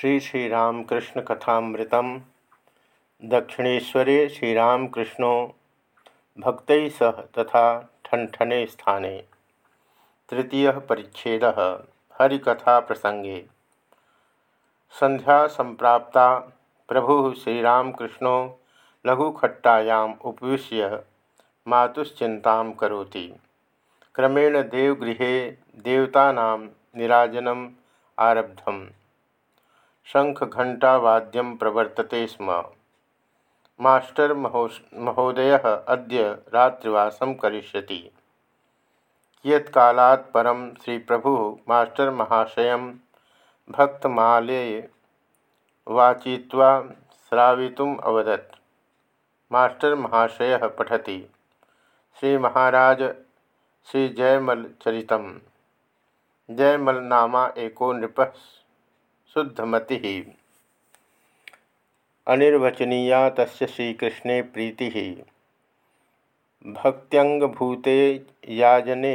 श्री श्री श्रीरामकृष्ण कथामृतम। दक्षिणेशरे श्रीरामकृष्णो भक्त सह तथा ठनठने स्थाने। तृतीय परिच्छेद हरिकथा प्रसंगे संध्या संप्राप्ता प्रभु श्रीरामकृष्णो लघुखट्टायाम् उपविश्य मातुश्चिंता करोति। क्रमेण देवगृहे देवतानां निराजनम् आरब्धम्। शङ्खघण्टावाद्यं प्रवर्तते स्म। मास्टर् महोदयः अद्य रात्रिवासं करिष्यति। कियत्कालात् परं श्रीप्रभुः मास्टर् महाशयं भक्तमालये वाचित्वा श्रावितुम् अवदत्। मास्टर् महाशयः पठति। श्रीमहाराज श्रीजयमलचरितं जयमलनामा एको नृपः शुद्धमति। अनिर्वचनीया तस्य श्रीकृष्णे प्रीति। भक्त्यंगभूते याजने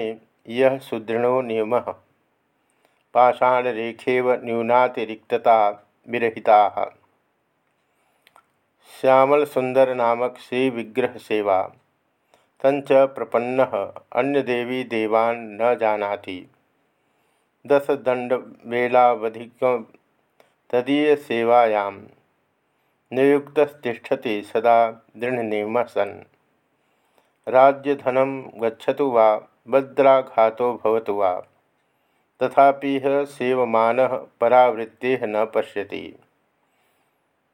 यह सुदृढ़ो नियम। पाषाणरेखेव न्यूनातिरिक्तता विरहिता। श्यामल सुंदर नामक श्री विग्रह सेवा तंच प्रपन्न अन्य देवी देवान् न जानाति। दस दंड वेलावधिक तदीय सेवायां नियुक्तस्तिष्ठति सदा दृढ़नियम सन् राज्यधनं गच्छतु वा, भद्राघातो भवतु वा। तथापि सेवमानः परावृत्तेः न पश्यति।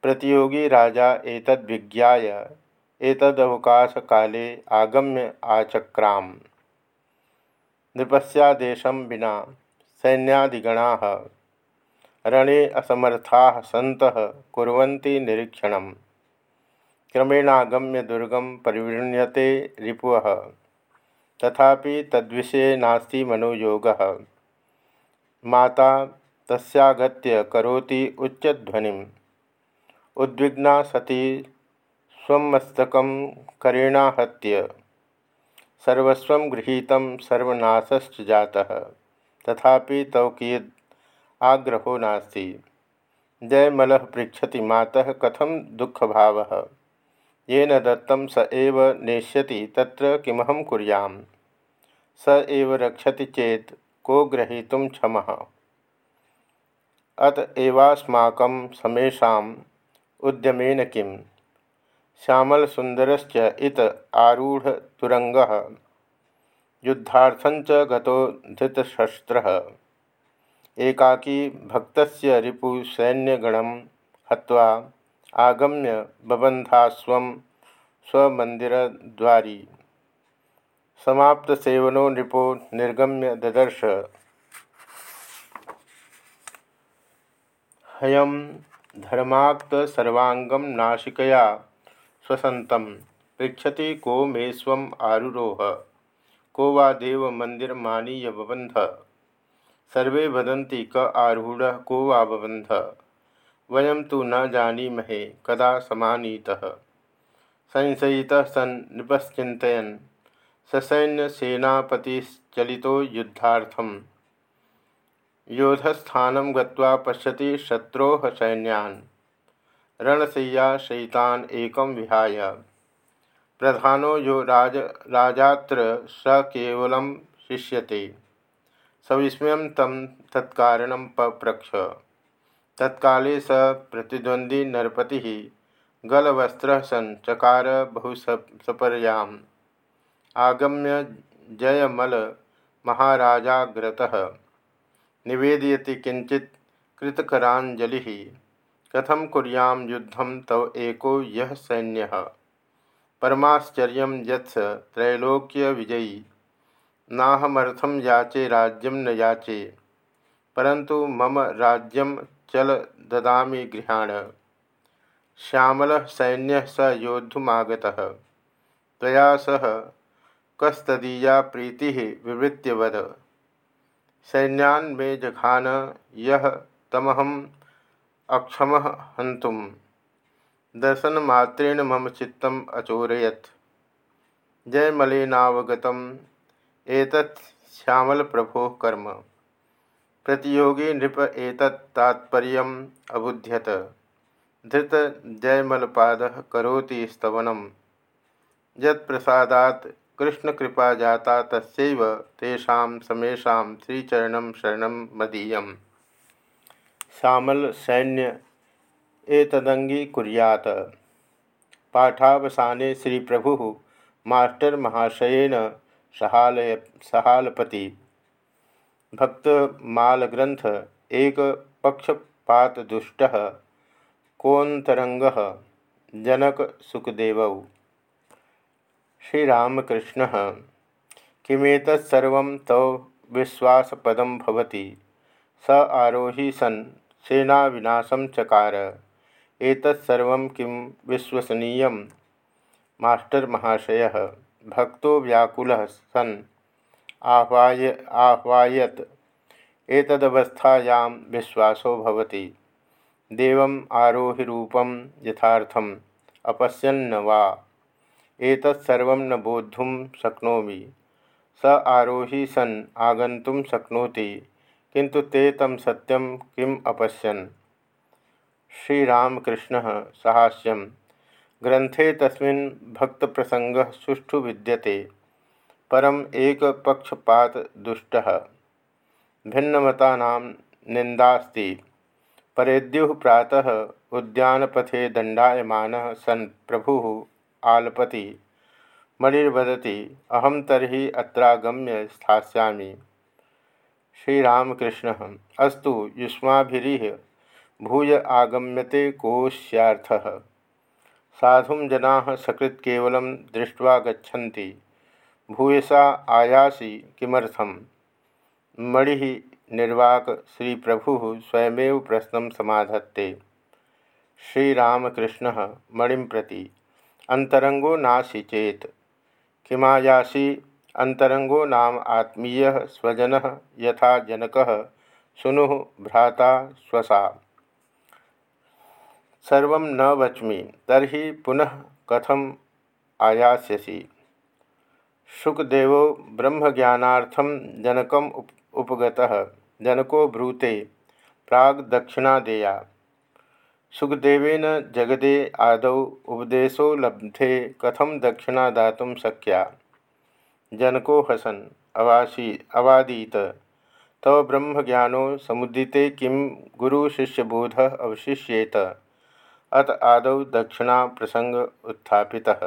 प्रतियोगी राजा एतद्विज्ञाय, एतदवकाशकाले आगम्य आचक्राम। नृपस्यादेशं विना सैन्यादिगणाः रणे असमर्था सत कुरी निरीक्षण क्रमेणागम्य दुर्गम परिवृण्यते रिपु तथापि तद्विषये नास्ति मनोयोगः। माता तस्गत करोति उच्चध्वनिम्। उद्विग्ना सती स्वस्तक करेणाहत्य। सर्वस्व गृहीत सर्वनाशश्च जातः। तथापि तव कियद् आग्रहो नास्ति। जयमल पृछति माता कथम दुख भाव येन दत्तं स एव नेष्यति, तत्र किमहं कुर्यां स एव रक्षति चेत को ग्रहीतुं क्षमः? अत एवास्माकं समेषाम् उद्यमेन किं श्यामलसुन्दरश्च इत आरूढतुरङ्गः। युद्धार्थञ्च गतो धृतशस्त्रः। एकाकी भक्त रिपुसैन्यगण हवा आगम्य बबंधास्व स्वमंदिरद्वारी सेवनो नृपो निर्गम्य ददर्श। हयम धर्माक्त सर्वांगम नाशिकया स्वसंतम पृछति को मे स्व आरुरोह। को वा देव मंदिर मानीय बबंध सर्वे वदन्ति क आरूढ़ को वाबंध वयम तो न जानीमहे, कदा समानीतः। संशयितः सन् नृपश्चिन्तयन्। ससैन्यसेनापतिश्चलितो युद्धार्थं योधस्थानं गत्वा पश्यति सैन्यान्। रणशय्या शयितान् एकं विहाय। प्रधानो यो राज, राजात्र स केवलं शिष्यते। सविस्मय तम तत्ण पप्रक्ष तत्काले स प्रतिद्वंदी नरपति गलवस्त्र सन् चकार बहुसपर्याम् आगम्य जयमल महाराजाग्रतः। निवेदयति किंचित कृतकराजलि कथम कुरियाँ युद्धम तव एको यह सैन्य? परमाश्चर्य यत्स त्रैलोक्य विजयी नाहमर्थम याचे राज्यम न याचे। परंतु मम राज्यम चल ददा गृहाण। श्यामल सैन्य स योद्धुमागत। तया सह कस्तदीया प्रीति विवृत्य वद सैन्यान मे जघान यह तमहम अक्षम हंतुम दर्शनमात्रेण मम चित्तम अचोरयत। जयमलेनावगतम। एतत् श्यामल प्रभो कर्म। प्रतियोगी नृप एतत्तात्पर्य अबुध्यत। धृत जयमलपाद करोति स्तवनम। यत्प्रसादात् कृष्णकृपा जाता तस्व तेषा समेशा श्रीचरण शरण मदीय श्यामल सैन्य एतदंगी कुरियात। पाठावसाने श्री प्रभु मास्टर महाशयन सहालय, सहालपति। भक्त माल ग्रंथ एक पक्षपात दुष्ट कोन्तरंग जनक सुखदेव। श्रीरामकृष्ण किमेतत्सर्व तव विश्वासपदम भवति? स आरोही सन सेनाविनाशम चकार। एतत्सर्व किं विश्वसनीय मास्टर महाशय। भक्तो व्याकुल सन्। आह्वाय आह्वायत। एतदवस्थायां विश्वासो भवति। देवम् आरोहिरूपं यथार्थम् अपश्यन्न वा। एतत्सर्व न बोद्धुं शक्नोमि। स आरोही सन्, आगन्तुं शक्नोति। किंतु ते तम सत्यम किम अपश्यन्? श्रीरामकृष्ण साहस्यम। ग्रंथे तस्मिन् भक्त प्रसंग सुष्ठु विद्यते। परम एक पक्षपात दुष्ट। भिन्नमता निंदास्ति परेद्यु प्रातः उद्यानपथे दंडायमान सन् प्रभु आलपति। मणिर्वदति अहम तरी अत्रागम्य स्थास्यामि। श्रीरामकृष्ण, अस्तु युष्माभिरीह, भूय आगम्यते कोश्याथ साधु जना सकृत्केवल दृष्ट्वा गच्छन्ति। भूयसा आयासी किमर्थम? मणि निर्वाक श्री प्रभु स्वयमेव प्रश्न समाधत्ते। श्रीरामकृष्ण मणि प्रति अंतरंगो नासी चेत। किमायासी? अंतरंगो नाम आत्मीय स्वजन यथा जनक, सुनु भ्राता स्वसा। सर्व न वच्मि तरी पुनः कथम आयास्यसि? शुकदेव ब्रह्मज्ञानार्थम जनकम उप, उपगतः जनको ब्रूते प्राग दक्षिणा देया सुखदेवेन जगदे आदौ उपदेशो लब्धे कथम दक्षिणा दातुं शक्या? जनको हसन अवासी अवादीत। तव ब्रह्मज्ञानो समुदिते किं गुरुशिष्यबोध अवशिष्येत। अत आदौ दक्षिणा प्रसंग उत्थापितः।